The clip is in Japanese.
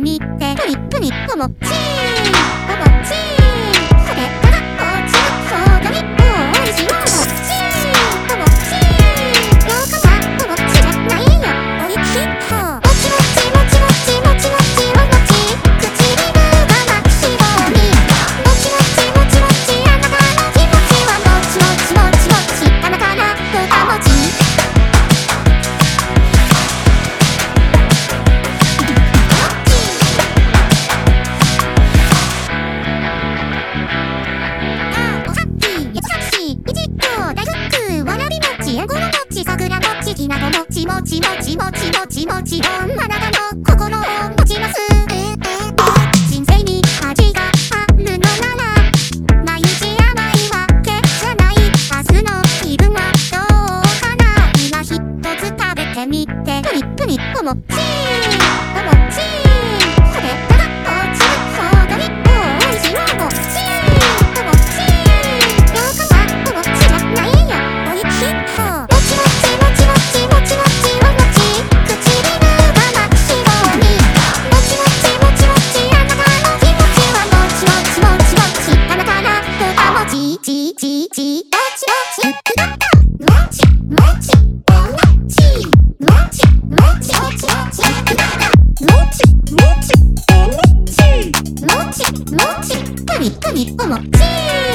みて、プリックニッもーみなごもちもちもちもちもちもちどんな中の心を持ちます、えてみてプニプニ思ってちちちちちどちどっちもちもちもちもちもちもちもちもちもちもちもちもちもちもちもちもちもちもちもち